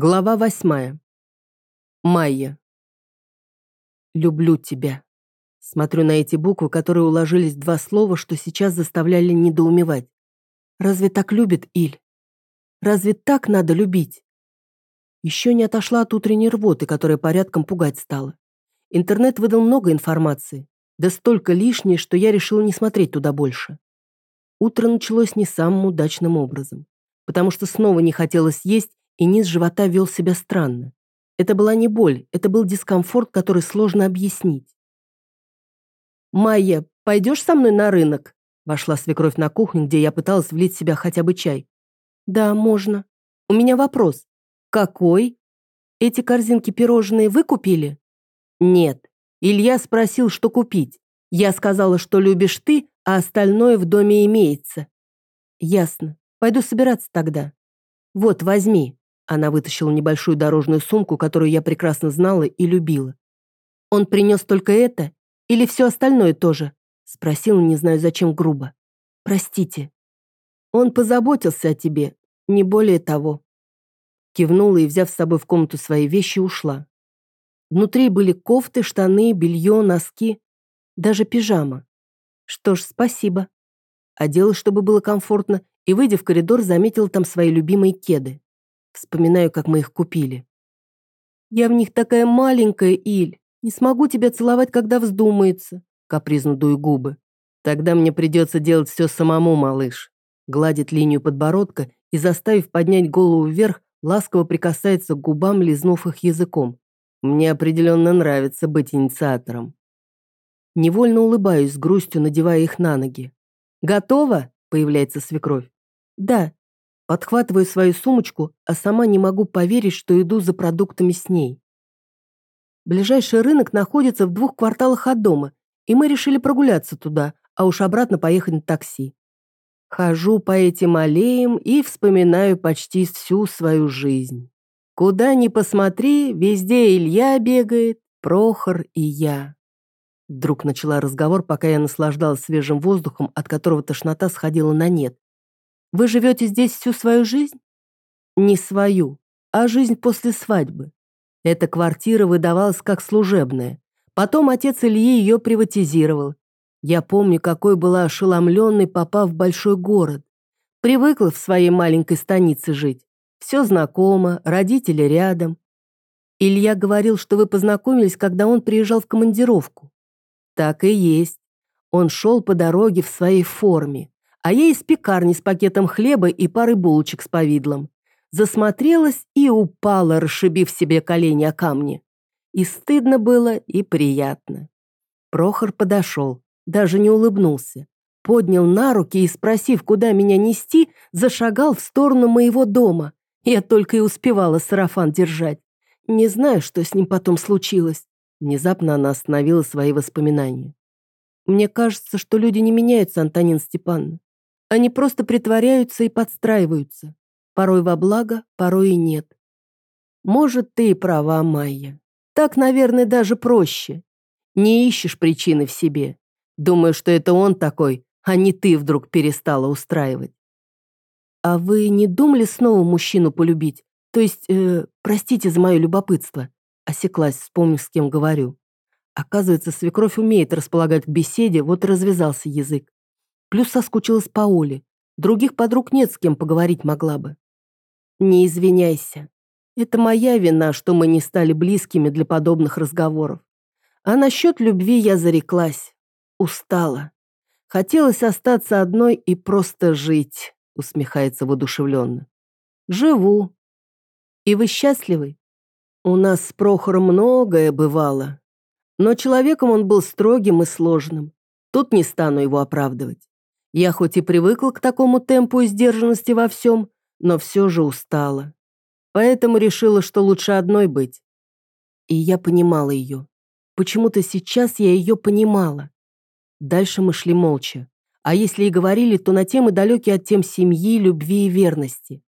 Глава восьмая. Майя. «Люблю тебя». Смотрю на эти буквы, которые уложились в два слова, что сейчас заставляли недоумевать. Разве так любит Иль? Разве так надо любить? Еще не отошла от утренней рвоты, которая порядком пугать стала. Интернет выдал много информации, да столько лишней, что я решила не смотреть туда больше. Утро началось не самым удачным образом, потому что снова не хотелось есть и низ живота вел себя странно. Это была не боль, это был дискомфорт, который сложно объяснить. «Майя, пойдешь со мной на рынок?» Вошла свекровь на кухню, где я пыталась влить в себя хотя бы чай. «Да, можно. У меня вопрос. Какой? Эти корзинки пирожные вы купили?» «Нет. Илья спросил, что купить. Я сказала, что любишь ты, а остальное в доме имеется». «Ясно. Пойду собираться тогда. Вот, возьми». Она вытащила небольшую дорожную сумку, которую я прекрасно знала и любила. «Он принес только это? Или все остальное тоже?» Спросила, не знаю зачем, грубо. «Простите». «Он позаботился о тебе, не более того». Кивнула и, взяв с собой в комнату свои вещи, ушла. Внутри были кофты, штаны, белье, носки, даже пижама. Что ж, спасибо. Оделась, чтобы было комфортно, и, выйдя в коридор, заметила там свои любимые кеды. Вспоминаю, как мы их купили. «Я в них такая маленькая, Иль. Не смогу тебя целовать, когда вздумается», капризно дую губы. «Тогда мне придется делать все самому, малыш». Гладит линию подбородка и, заставив поднять голову вверх, ласково прикасается к губам, лизнув их языком. Мне определенно нравится быть инициатором. Невольно улыбаюсь с грустью, надевая их на ноги. «Готово?» – появляется свекровь. «Да», Подхватываю свою сумочку, а сама не могу поверить, что иду за продуктами с ней. Ближайший рынок находится в двух кварталах от дома, и мы решили прогуляться туда, а уж обратно поехать на такси. Хожу по этим аллеям и вспоминаю почти всю свою жизнь. Куда ни посмотри, везде Илья бегает, Прохор и я. Вдруг начала разговор, пока я наслаждалась свежим воздухом, от которого тошнота сходила на нет. Вы живете здесь всю свою жизнь? Не свою, а жизнь после свадьбы. Эта квартира выдавалась как служебная. Потом отец Ильи ее приватизировал. Я помню, какой была ошеломленной, попав в большой город. Привыкла в своей маленькой станице жить. Все знакомо, родители рядом. Илья говорил, что вы познакомились, когда он приезжал в командировку. Так и есть. Он шел по дороге в своей форме а я из пекарни с пакетом хлеба и парой булочек с повидлом. Засмотрелась и упала, расшибив себе колени о камни. И стыдно было, и приятно. Прохор подошел, даже не улыбнулся. Поднял на руки и, спросив, куда меня нести, зашагал в сторону моего дома. Я только и успевала сарафан держать. Не знаю, что с ним потом случилось. Внезапно она остановила свои воспоминания. Мне кажется, что люди не меняются, Антонин Степановна. Они просто притворяются и подстраиваются. Порой во благо, порой и нет. Может, ты и права, Майя. Так, наверное, даже проще. Не ищешь причины в себе. Думаю, что это он такой, а не ты вдруг перестала устраивать. А вы не думали снова мужчину полюбить? То есть, э, простите за мое любопытство. Осеклась, вспомнив, с кем говорю. Оказывается, свекровь умеет располагать к беседе, вот развязался язык. Плюс соскучилась по Оле. Других подруг нет, с кем поговорить могла бы. Не извиняйся. Это моя вина, что мы не стали близкими для подобных разговоров. А насчет любви я зареклась. Устала. Хотелось остаться одной и просто жить, усмехается воодушевленно. Живу. И вы счастливы? У нас с Прохором многое бывало. Но человеком он был строгим и сложным. Тут не стану его оправдывать. Я хоть и привыкла к такому темпу и сдержанности во всем, но все же устала. Поэтому решила, что лучше одной быть. И я понимала ее. Почему-то сейчас я ее понимала. Дальше мы шли молча. А если и говорили, то на темы далекие от тем семьи, любви и верности.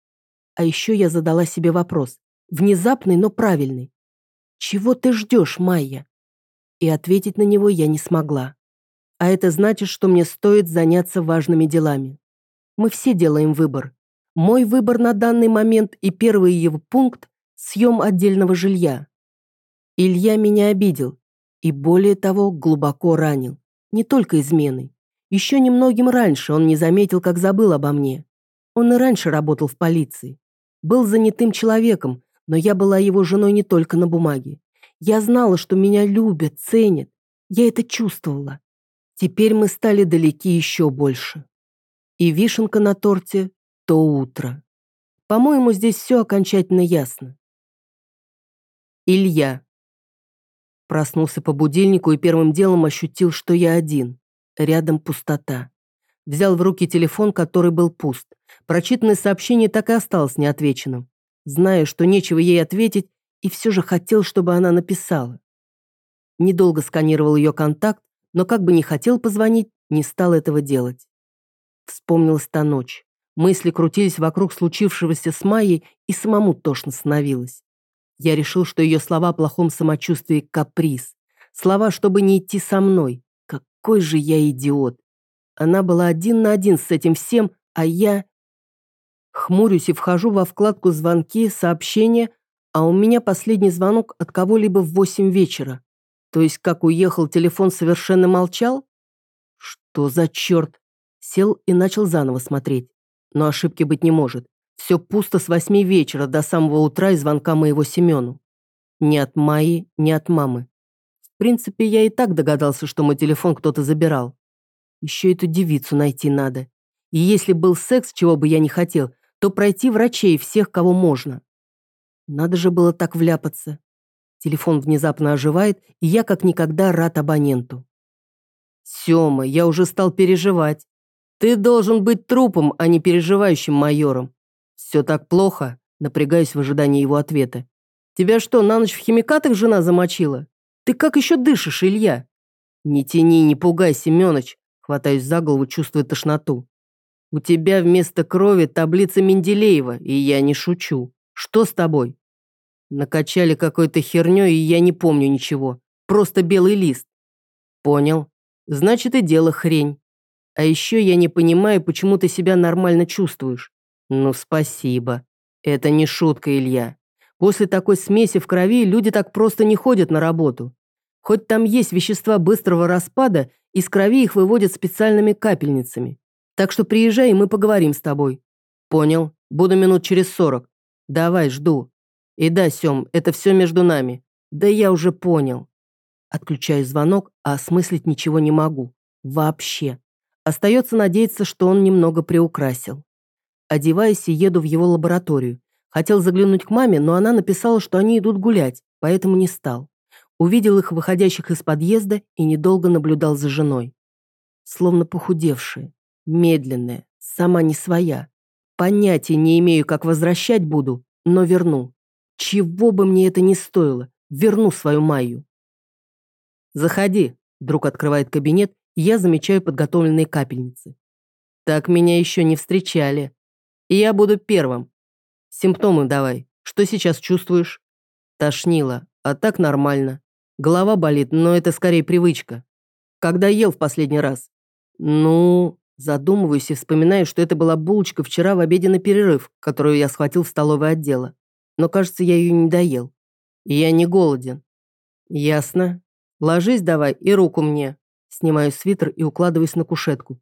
А еще я задала себе вопрос. Внезапный, но правильный. «Чего ты ждешь, Майя?» И ответить на него я не смогла. А это значит, что мне стоит заняться важными делами. Мы все делаем выбор. Мой выбор на данный момент и первый его пункт – Съем отдельного жилья. Илья меня обидел. И более того, глубоко ранил. Не только изменой. Еще немногим раньше он не заметил, как забыл обо мне. Он и раньше работал в полиции. Был занятым человеком, но я была его женой не только на бумаге. Я знала, что меня любят, ценят. Я это чувствовала. Теперь мы стали далеки еще больше. И вишенка на торте – то утро. По-моему, здесь все окончательно ясно. Илья. Проснулся по будильнику и первым делом ощутил, что я один. Рядом пустота. Взял в руки телефон, который был пуст. Прочитанное сообщение так и осталось неотвеченным. Зная, что нечего ей ответить, и все же хотел, чтобы она написала. Недолго сканировал ее контакт, но как бы не хотел позвонить, не стал этого делать. Вспомнилась та ночь. Мысли крутились вокруг случившегося с Майей, и самому тошно становилось. Я решил, что ее слова о плохом самочувствии – каприз. Слова, чтобы не идти со мной. Какой же я идиот. Она была один на один с этим всем, а я... Хмурюсь и вхожу во вкладку «Звонки», «Сообщения», а у меня последний звонок от кого-либо в восемь вечера. То есть, как уехал, телефон совершенно молчал? Что за черт? Сел и начал заново смотреть. Но ошибки быть не может. Все пусто с восьми вечера до самого утра и звонка моего Семену. Ни от Майи, ни от мамы. В принципе, я и так догадался, что мой телефон кто-то забирал. Еще эту девицу найти надо. И если был секс, чего бы я не хотел, то пройти врачей всех, кого можно. Надо же было так вляпаться. Телефон внезапно оживает, и я как никогда рад абоненту. Сёма, я уже стал переживать. Ты должен быть трупом, а не переживающим майором. Все так плохо, напрягаюсь в ожидании его ответа. Тебя что, на ночь в химикатах жена замочила? Ты как еще дышишь, Илья? Не тяни, не пугай, Семёныч. Хватаюсь за голову, чувствуя тошноту. У тебя вместо крови таблица Менделеева, и я не шучу. Что с тобой? Накачали какой-то хернёй, и я не помню ничего. Просто белый лист. Понял. Значит, и дело хрень. А еще я не понимаю, почему ты себя нормально чувствуешь. Ну, спасибо. Это не шутка, Илья. После такой смеси в крови люди так просто не ходят на работу. Хоть там есть вещества быстрого распада, из крови их выводят специальными капельницами. Так что приезжай, и мы поговорим с тобой. Понял. Буду минут через сорок. Давай, жду. И да, Сем, это все между нами. Да я уже понял. Отключаю звонок, а осмыслить ничего не могу. Вообще. Остается надеяться, что он немного приукрасил. Одеваюсь и еду в его лабораторию. Хотел заглянуть к маме, но она написала, что они идут гулять, поэтому не стал. Увидел их выходящих из подъезда и недолго наблюдал за женой. Словно похудевшая, медленная, сама не своя. Понятия не имею, как возвращать буду, но верну. Чего бы мне это ни стоило, верну свою Майю. «Заходи», — друг открывает кабинет, и я замечаю подготовленные капельницы. Так меня еще не встречали. И я буду первым. Симптомы давай. Что сейчас чувствуешь? Тошнило, а так нормально. Голова болит, но это скорее привычка. Когда ел в последний раз? Ну, задумываюсь и вспоминаю, что это была булочка вчера в обеденный перерыв, которую я схватил в столовой отдела. Но, кажется, я ее не доел. И я не голоден. Ясно. Ложись давай и руку мне. Снимаю свитер и укладываюсь на кушетку.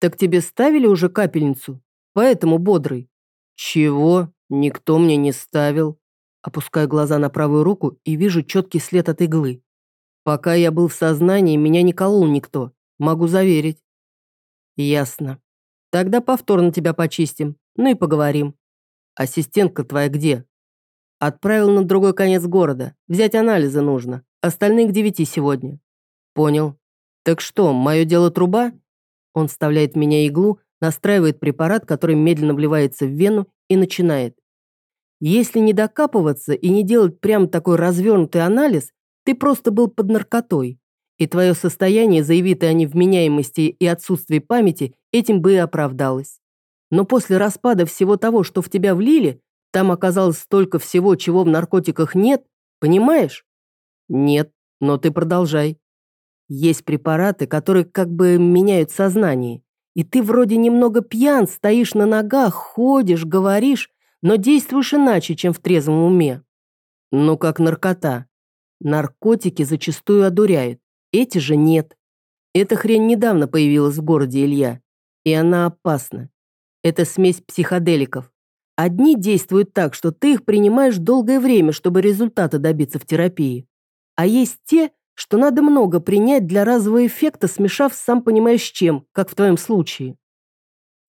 Так тебе ставили уже капельницу? Поэтому бодрый. Чего? Никто мне не ставил. Опускаю глаза на правую руку и вижу четкий след от иглы. Пока я был в сознании, меня не колол никто. Могу заверить. Ясно. Тогда повторно тебя почистим. Ну и поговорим. Ассистентка твоя где? Отправил на другой конец города. Взять анализы нужно. Остальные к девяти сегодня. Понял. Так что, мое дело труба? Он вставляет в меня иглу, настраивает препарат, который медленно вливается в вену и начинает. Если не докапываться и не делать прям такой развернутый анализ, ты просто был под наркотой. И твое состояние, заявитое о невменяемости и отсутствии памяти, этим бы и оправдалось. Но после распада всего того, что в тебя влили, там оказалось столько всего, чего в наркотиках нет, понимаешь? Нет, но ты продолжай. Есть препараты, которые как бы меняют сознание. И ты вроде немного пьян, стоишь на ногах, ходишь, говоришь, но действуешь иначе, чем в трезвом уме. Ну, как наркота. Наркотики зачастую одуряют, эти же нет. Эта хрень недавно появилась в городе Илья, и она опасна. Это смесь психоделиков. Одни действуют так, что ты их принимаешь долгое время, чтобы результата добиться в терапии. А есть те, что надо много принять для разового эффекта, смешав сам понимаешь чем, как в твоем случае.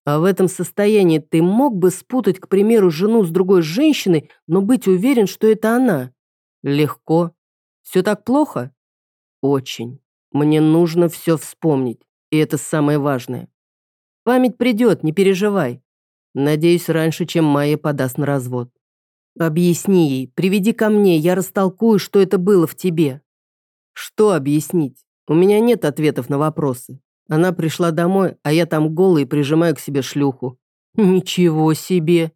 А в этом состоянии ты мог бы спутать, к примеру, жену с другой женщиной, но быть уверен, что это она? Легко. Все так плохо? Очень. Мне нужно все вспомнить, и это самое важное. Память придет, не переживай. Надеюсь, раньше, чем Майя подаст на развод. Объясни ей, приведи ко мне, я растолкую, что это было в тебе. Что объяснить? У меня нет ответов на вопросы. Она пришла домой, а я там голый прижимаю к себе шлюху. Ничего себе.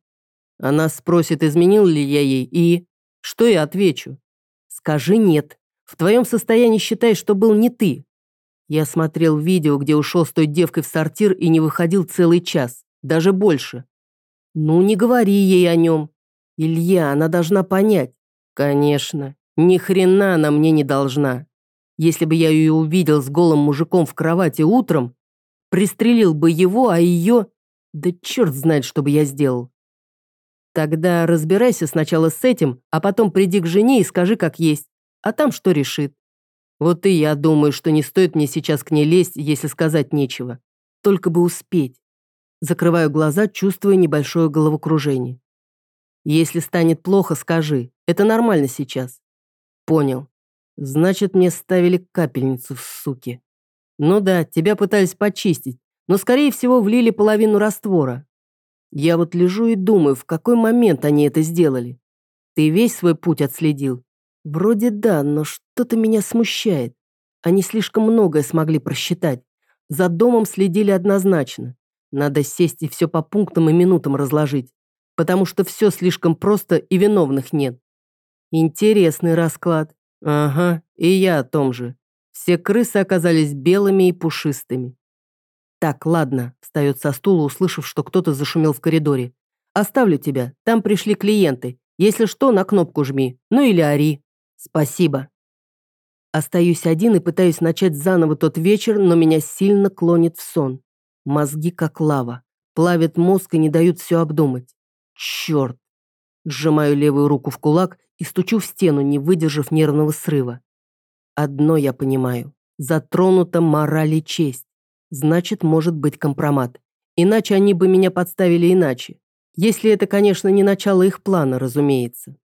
Она спросит, изменил ли я ей, и... Что я отвечу? Скажи нет. В твоем состоянии считай, что был не ты. Я смотрел видео, где ушел с той девкой в сортир и не выходил целый час, даже больше. Ну, не говори ей о нем. Илья, она должна понять. Конечно, ни хрена она мне не должна. Если бы я ее увидел с голым мужиком в кровати утром, пристрелил бы его, а ее... Да черт знает, что бы я сделал. Тогда разбирайся сначала с этим, а потом приди к жене и скажи, как есть. А там что решит. Вот и я думаю, что не стоит мне сейчас к ней лезть, если сказать нечего. Только бы успеть. Закрываю глаза, чувствуя небольшое головокружение. Если станет плохо, скажи. Это нормально сейчас. Понял. Значит, мне ставили капельницу, суки. Ну да, тебя пытались почистить, но, скорее всего, влили половину раствора. Я вот лежу и думаю, в какой момент они это сделали. Ты весь свой путь отследил? Вроде да, но что-то меня смущает. Они слишком многое смогли просчитать. За домом следили однозначно. Надо сесть и все по пунктам и минутам разложить, потому что все слишком просто и виновных нет. Интересный расклад. Ага, и я о том же. Все крысы оказались белыми и пушистыми. Так, ладно, встает со стула, услышав, что кто-то зашумел в коридоре. Оставлю тебя, там пришли клиенты. Если что, на кнопку жми, ну или ори. Спасибо. Остаюсь один и пытаюсь начать заново тот вечер, но меня сильно клонит в сон. Мозги как лава. Плавят мозг и не дают все обдумать. Черт. Сжимаю левую руку в кулак и стучу в стену, не выдержав нервного срыва. Одно я понимаю. Затронута мораль и честь. Значит, может быть компромат. Иначе они бы меня подставили иначе. Если это, конечно, не начало их плана, разумеется.